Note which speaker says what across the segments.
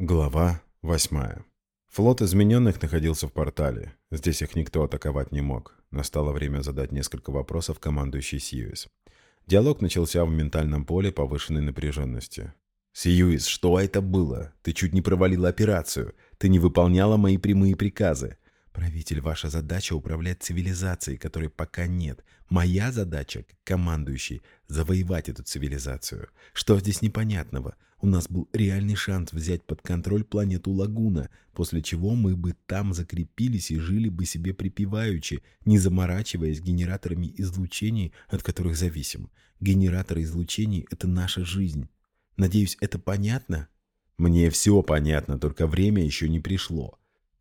Speaker 1: Глава 8. Флот измененных находился в портале. Здесь их никто атаковать не мог. Настало время задать несколько вопросов командующей Сьюис. Диалог начался в ментальном поле повышенной напряженности. «Сьюис, что это было? Ты чуть не провалила операцию. Ты не выполняла мои прямые приказы. Правитель, ваша задача управлять цивилизацией, которой пока нет. Моя задача, командующий, завоевать эту цивилизацию. Что здесь непонятного? У нас был реальный шанс взять под контроль планету Лагуна, после чего мы бы там закрепились и жили бы себе припеваючи, не заморачиваясь генераторами излучений, от которых зависим. Генераторы излучений — это наша жизнь. Надеюсь, это понятно? Мне все понятно, только время еще не пришло.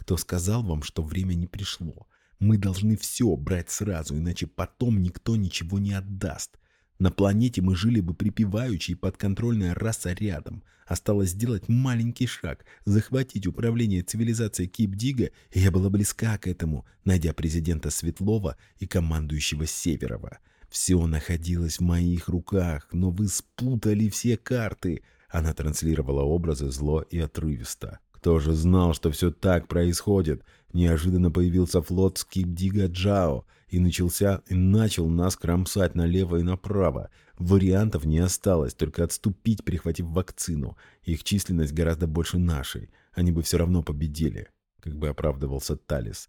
Speaker 1: Кто сказал вам, что время не пришло? Мы должны все брать сразу, иначе потом никто ничего не отдаст. На планете мы жили бы припеваючи и подконтрольная раса рядом. Осталось сделать маленький шаг, захватить управление цивилизацией Кипдига, и я была близка к этому, найдя президента Светлова и командующего Северова. Все находилось в моих руках, но вы спутали все карты. Она транслировала образы зло и отрывисто. Кто же знал, что все так происходит? Неожиданно появился флот Скипдига Джао и начался и начал нас кромсать налево и направо. Вариантов не осталось, только отступить, прихватив вакцину. Их численность гораздо больше нашей. Они бы все равно победили, как бы оправдывался Талис.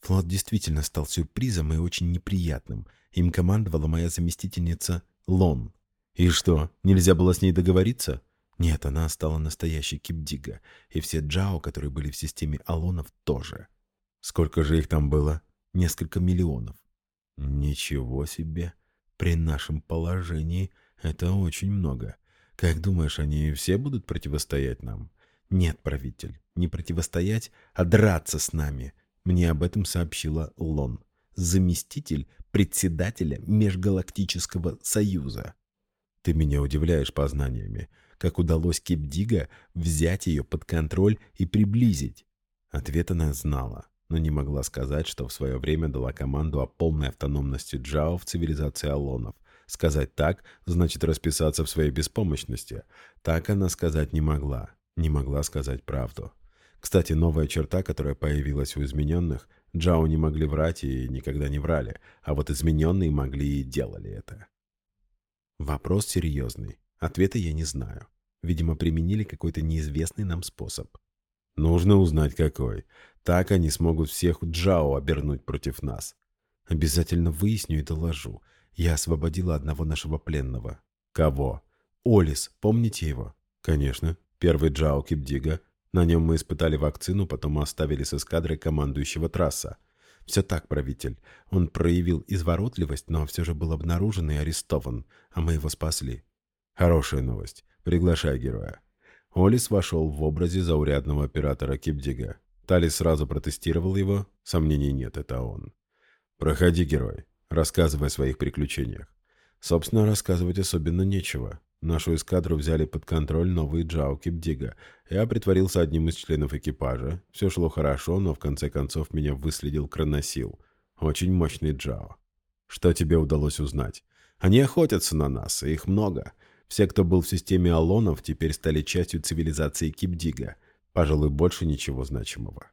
Speaker 1: Флот действительно стал сюрпризом и очень неприятным. Им командовала моя заместительница Лон. И что, нельзя было с ней договориться? Нет, она стала настоящей кипдига, и все джао, которые были в системе Алонов, тоже. Сколько же их там было? Несколько миллионов. Ничего себе. При нашем положении это очень много. Как думаешь, они все будут противостоять нам? Нет, правитель, не противостоять, а драться с нами. Мне об этом сообщила Лон, заместитель председателя Межгалактического Союза. Ты меня удивляешь познаниями как удалось Кипдига взять ее под контроль и приблизить? Ответ она знала, но не могла сказать, что в свое время дала команду о полной автономности Джао в цивилизации Алонов. Сказать так, значит расписаться в своей беспомощности. Так она сказать не могла, не могла сказать правду. Кстати, новая черта, которая появилась у измененных, Джао не могли врать и никогда не врали, а вот измененные могли и делали это. Вопрос серьезный. Ответа я не знаю. Видимо, применили какой-то неизвестный нам способ. Нужно узнать какой. Так они смогут всех Джао обернуть против нас. Обязательно выясню и доложу. Я освободила одного нашего пленного. Кого? Олис, помните его? Конечно. Первый Джао Кипдига. На нем мы испытали вакцину, потом оставили с эскадрой командующего трасса. Все так, правитель. Он проявил изворотливость, но все же был обнаружен и арестован, а мы его спасли. Хорошая новость. Приглашай героя. Олис вошел в образе заурядного оператора Кипдига. Талис сразу протестировал его. Сомнений нет, это он. Проходи, герой. Рассказывай о своих приключениях. Собственно, рассказывать особенно нечего. Нашу эскадру взяли под контроль новые Джао Кипдига. Я притворился одним из членов экипажа. Все шло хорошо, но в конце концов меня выследил Кроносил. Очень мощный Джао. Что тебе удалось узнать? Они охотятся на нас, и их много. Все, кто был в системе Алонов, теперь стали частью цивилизации Кипдига. Пожалуй, больше ничего значимого.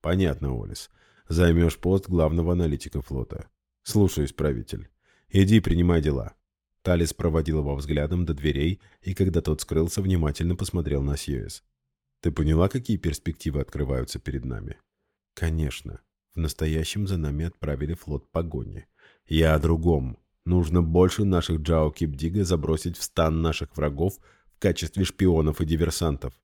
Speaker 1: Понятно, Олис. Займешь пост главного аналитика флота. Слушаюсь, правитель. Иди, принимай дела. Талис проводил его взглядом до дверей, и когда тот скрылся, внимательно посмотрел на Сьюэс. Ты поняла, какие перспективы открываются перед нами? Конечно. В настоящем за нами отправили флот погони. Я о другом. Нужно больше наших Джао Кипдига забросить в стан наших врагов в качестве шпионов и диверсантов.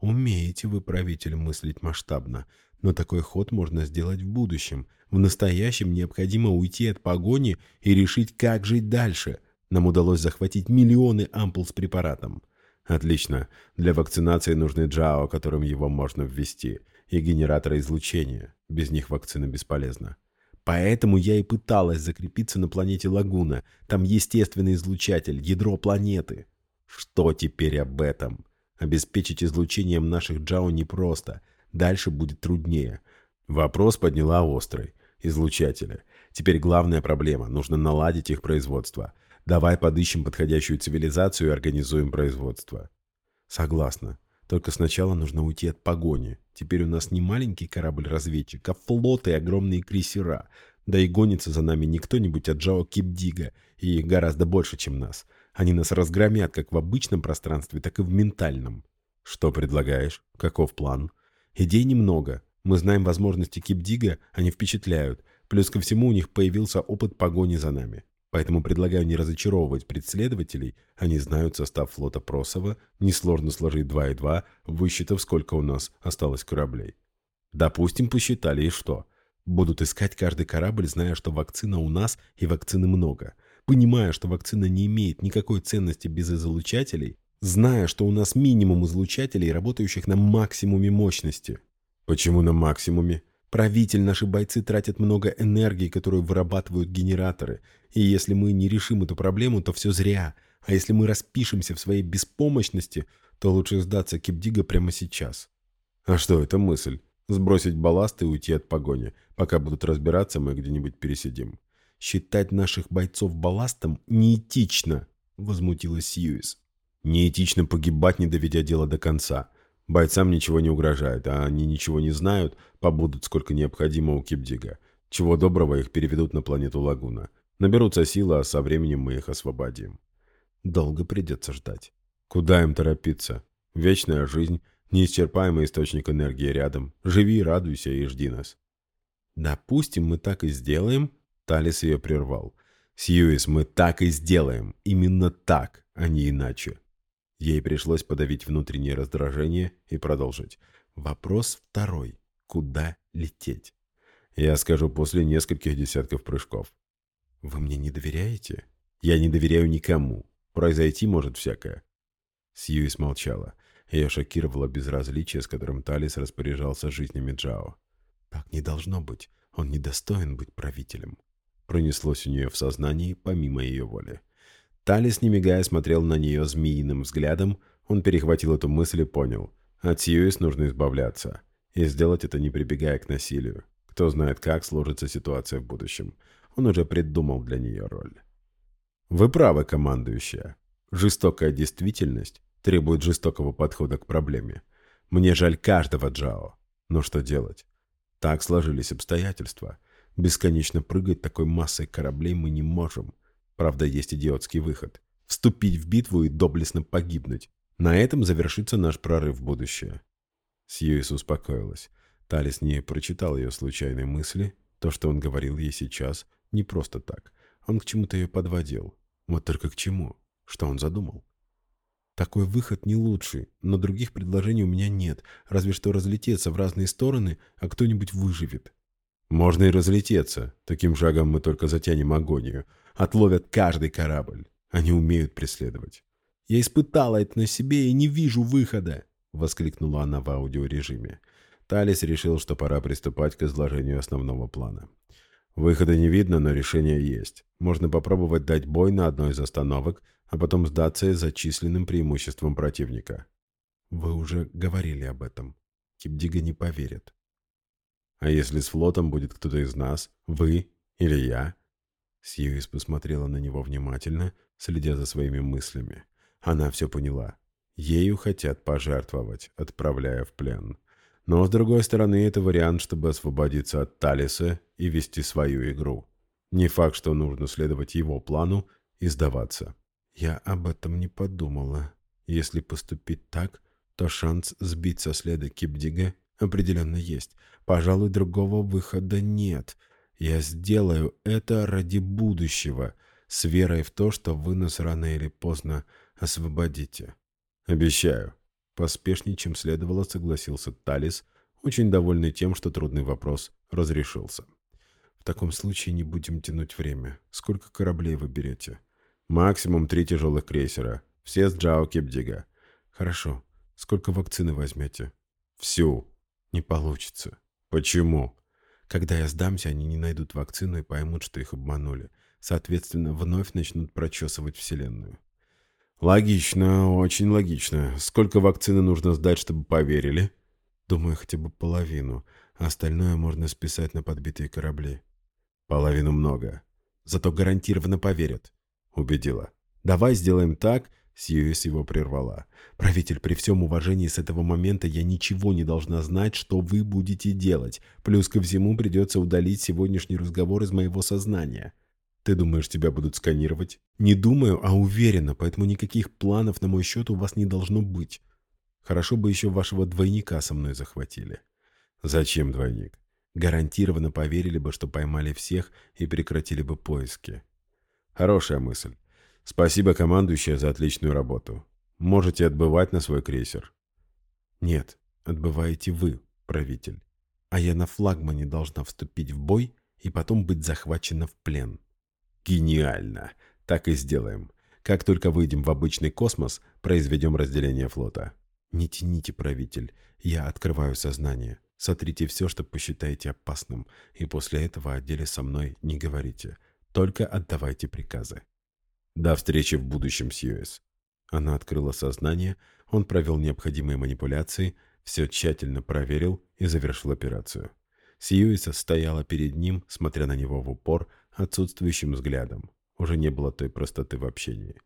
Speaker 1: Умеете вы, правитель, мыслить масштабно, но такой ход можно сделать в будущем. В настоящем необходимо уйти от погони и решить, как жить дальше. Нам удалось захватить миллионы ампул с препаратом. Отлично. Для вакцинации нужны Джао, которым его можно ввести, и генераторы излучения. Без них вакцина бесполезна. Поэтому я и пыталась закрепиться на планете Лагуна. Там естественный излучатель, ядро планеты. Что теперь об этом? Обеспечить излучением наших Джао непросто. Дальше будет труднее. Вопрос подняла острый. Излучатели. Теперь главная проблема. Нужно наладить их производство. Давай подыщем подходящую цивилизацию и организуем производство. Согласна. Только сначала нужно уйти от погони. Теперь у нас не маленький корабль-разведчик, а флот и огромные крейсера. Да и гонится за нами не кто-нибудь, а Джао Кипдига, и гораздо больше, чем нас. Они нас разгромят как в обычном пространстве, так и в ментальном. Что предлагаешь? Каков план? Идей немного. Мы знаем возможности Кипдига, они впечатляют. Плюс ко всему у них появился опыт погони за нами. Поэтому предлагаю не разочаровывать преследователей, они знают состав флота Просова, несложно сложить 2 и 2, высчитав, сколько у нас осталось кораблей. Допустим, посчитали, и что? Будут искать каждый корабль, зная, что вакцина у нас и вакцины много. Понимая, что вакцина не имеет никакой ценности без излучателей, зная, что у нас минимум излучателей, работающих на максимуме мощности. Почему на максимуме? Правитель, наши бойцы тратят много энергии, которую вырабатывают генераторы. И если мы не решим эту проблему, то все зря. А если мы распишемся в своей беспомощности, то лучше сдаться Кипдига прямо сейчас. А что это мысль? Сбросить балласт и уйти от погони. Пока будут разбираться, мы где-нибудь пересидим. Считать наших бойцов балластом неэтично, возмутилась Сьюис. Неэтично погибать, не доведя дело до конца. Бойцам ничего не угрожает, а они ничего не знают, побудут сколько необходимо у Кипдига. Чего доброго их переведут на планету Лагуна. Наберутся силы, а со временем мы их освободим. Долго придется ждать. Куда им торопиться? Вечная жизнь, неисчерпаемый источник энергии рядом. Живи, радуйся и жди нас. Допустим, мы так и сделаем. Талис ее прервал. Сьюис, мы так и сделаем. Именно так, а не иначе. Ей пришлось подавить внутреннее раздражение и продолжить. Вопрос второй. Куда лететь? Я скажу после нескольких десятков прыжков. Вы мне не доверяете? Я не доверяю никому. Произойти может всякое. Сьюис молчала. Ее шокировало безразличие, с которым Талис распоряжался жизнями Джао. Так не должно быть. Он недостоин быть правителем. Пронеслось у нее в сознании, помимо ее воли. Талис, не мигая, смотрел на нее змеиным взглядом. Он перехватил эту мысль и понял. От Сьюис нужно избавляться. И сделать это не прибегая к насилию. Кто знает, как сложится ситуация в будущем. Он уже придумал для нее роль. Вы правы, командующая. Жестокая действительность требует жестокого подхода к проблеме. Мне жаль каждого Джао. Но что делать? Так сложились обстоятельства. Бесконечно прыгать такой массой кораблей мы не можем. Правда, есть идиотский выход. Вступить в битву и доблестно погибнуть. На этом завершится наш прорыв в будущее. Сьюис успокоилась. Талис не прочитал ее случайные мысли. То, что он говорил ей сейчас, не просто так. Он к чему-то ее подводил. Вот только к чему? Что он задумал? Такой выход не лучший, но других предложений у меня нет, разве что разлететься в разные стороны, а кто-нибудь выживет. Можно и разлететься. Таким шагом мы только затянем агонию отловят каждый корабль. Они умеют преследовать. «Я испытала это на себе и не вижу выхода!» — воскликнула она в аудиорежиме. Талис решил, что пора приступать к изложению основного плана. Выхода не видно, но решение есть. Можно попробовать дать бой на одной из остановок, а потом сдаться за численным преимуществом противника. Вы уже говорили об этом. Кипдига не поверит. А если с флотом будет кто-то из нас, вы или я, Сьюис посмотрела на него внимательно, следя за своими мыслями. Она все поняла. Ею хотят пожертвовать, отправляя в плен. Но, с другой стороны, это вариант, чтобы освободиться от Талиса и вести свою игру. Не факт, что нужно следовать его плану и сдаваться. Я об этом не подумала. Если поступить так, то шанс сбить со следа Кипдига определенно есть. Пожалуй, другого выхода нет — я сделаю это ради будущего, с верой в то, что вы нас рано или поздно освободите. Обещаю. Поспешнее, чем следовало, согласился Талис, очень довольный тем, что трудный вопрос разрешился. В таком случае не будем тянуть время. Сколько кораблей вы берете? Максимум три тяжелых крейсера. Все с Джао Кипдига. Хорошо. Сколько вакцины возьмете? Всю. Не получится. Почему? Когда я сдамся, они не найдут вакцину и поймут, что их обманули. Соответственно, вновь начнут прочесывать Вселенную. Логично, очень логично. Сколько вакцины нужно сдать, чтобы поверили? Думаю, хотя бы половину. остальное можно списать на подбитые корабли. Половину много. Зато гарантированно поверят. Убедила. Давай сделаем так, Сьюис его прервала. «Правитель, при всем уважении с этого момента я ничего не должна знать, что вы будете делать. Плюс ко всему придется удалить сегодняшний разговор из моего сознания». «Ты думаешь, тебя будут сканировать?» «Не думаю, а уверена, поэтому никаких планов на мой счет у вас не должно быть. Хорошо бы еще вашего двойника со мной захватили». «Зачем двойник?» «Гарантированно поверили бы, что поймали всех и прекратили бы поиски». «Хорошая мысль. Спасибо, командующая, за отличную работу. Можете отбывать на свой крейсер. Нет, отбываете вы, правитель. А я на флагмане должна вступить в бой и потом быть захвачена в плен. Гениально. Так и сделаем. Как только выйдем в обычный космос, произведем разделение флота. Не тяните, правитель. Я открываю сознание. Сотрите все, что посчитаете опасным, и после этого о деле со мной не говорите. Только отдавайте приказы. До встречи в будущем, Сьюис. Она открыла сознание, он провел необходимые манипуляции, все тщательно проверил и завершил операцию. Сьюиса стояла перед ним, смотря на него в упор, отсутствующим взглядом. Уже не было той простоты в общении.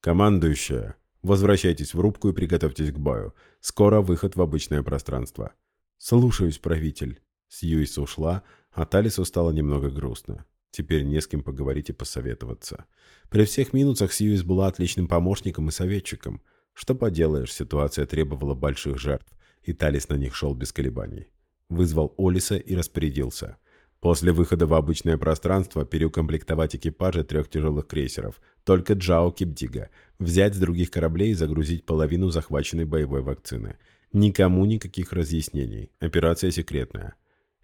Speaker 1: «Командующая, возвращайтесь в рубку и приготовьтесь к бою. Скоро выход в обычное пространство». «Слушаюсь, правитель». Сьюис ушла, а Талису стало немного грустно. Теперь не с кем поговорить и посоветоваться. При всех минусах Сьюис была отличным помощником и советчиком. Что поделаешь, ситуация требовала больших жертв, и Талис на них шел без колебаний. Вызвал Олиса и распорядился. После выхода в обычное пространство переукомплектовать экипажи трех тяжелых крейсеров, только Джао Кипдига, взять с других кораблей и загрузить половину захваченной боевой вакцины. Никому никаких разъяснений. Операция секретная.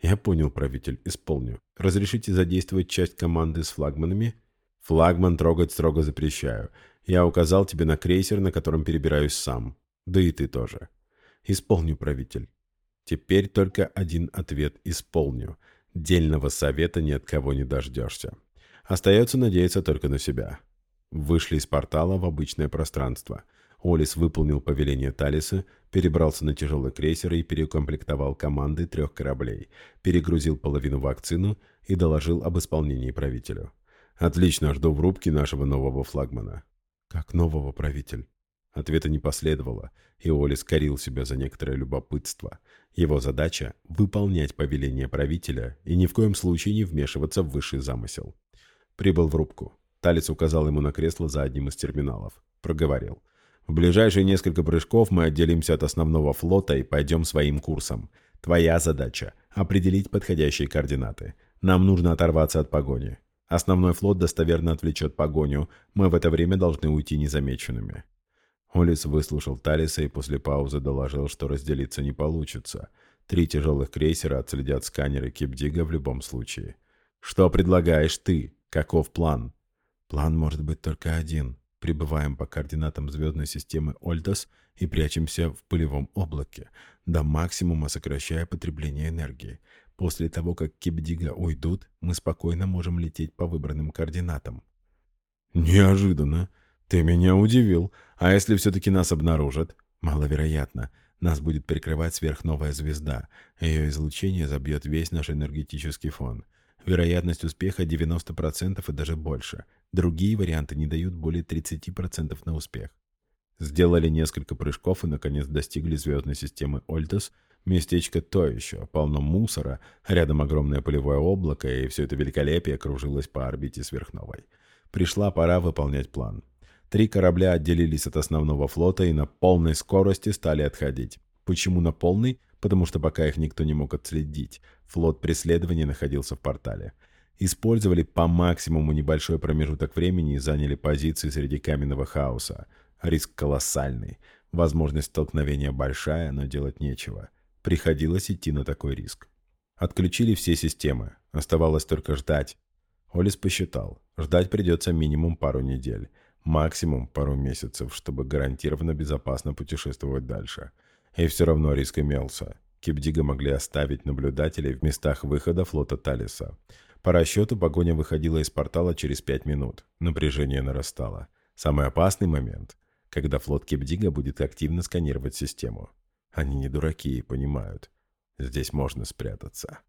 Speaker 1: «Я понял, правитель, исполню. Разрешите задействовать часть команды с флагманами?» «Флагман трогать строго запрещаю. Я указал тебе на крейсер, на котором перебираюсь сам. Да и ты тоже». «Исполню, правитель». Теперь только один ответ «исполню». Дельного совета ни от кого не дождешься. Остается надеяться только на себя. Вышли из портала в обычное пространство – Олис выполнил повеление Талиса, перебрался на тяжелый крейсер и переукомплектовал команды трех кораблей, перегрузил половину вакцину и доложил об исполнении правителю. «Отлично, жду в рубке нашего нового флагмана». «Как нового, правитель?» Ответа не последовало, и Олис корил себя за некоторое любопытство. Его задача — выполнять повеление правителя и ни в коем случае не вмешиваться в высший замысел. Прибыл в рубку. Талец указал ему на кресло за одним из терминалов. Проговорил. В ближайшие несколько прыжков мы отделимся от основного флота и пойдем своим курсом. Твоя задача – определить подходящие координаты. Нам нужно оторваться от погони. Основной флот достоверно отвлечет погоню. Мы в это время должны уйти незамеченными». Олис выслушал Талиса и после паузы доложил, что разделиться не получится. Три тяжелых крейсера отследят сканеры Кипдига в любом случае. «Что предлагаешь ты? Каков план?» «План может быть только один», Прибываем по координатам звездной системы Ольдос и прячемся в пылевом облаке, до максимума сокращая потребление энергии. После того, как Кибдига уйдут, мы спокойно можем лететь по выбранным координатам. «Неожиданно. Ты меня удивил. А если все-таки нас обнаружат?» «Маловероятно. Нас будет прикрывать сверхновая звезда. Ее излучение забьет весь наш энергетический фон. Вероятность успеха 90% и даже больше. Другие варианты не дают более 30% на успех. Сделали несколько прыжков и, наконец, достигли звездной системы Ольтес. Местечко то еще, полно мусора, рядом огромное полевое облако, и все это великолепие кружилось по орбите сверхновой. Пришла пора выполнять план. Три корабля отделились от основного флота и на полной скорости стали отходить. Почему на полной? Потому что пока их никто не мог отследить. Флот преследования находился в портале использовали по максимуму небольшой промежуток времени и заняли позиции среди каменного хаоса. Риск колоссальный. Возможность столкновения большая, но делать нечего. Приходилось идти на такой риск. Отключили все системы. Оставалось только ждать. Олис посчитал. Ждать придется минимум пару недель. Максимум пару месяцев, чтобы гарантированно безопасно путешествовать дальше. И все равно риск имелся. Кипдига могли оставить наблюдателей в местах выхода флота Талиса. По расчету погоня выходила из портала через пять минут. Напряжение нарастало. Самый опасный момент, когда флот Кипдига будет активно сканировать систему. Они не дураки и понимают. Здесь можно спрятаться.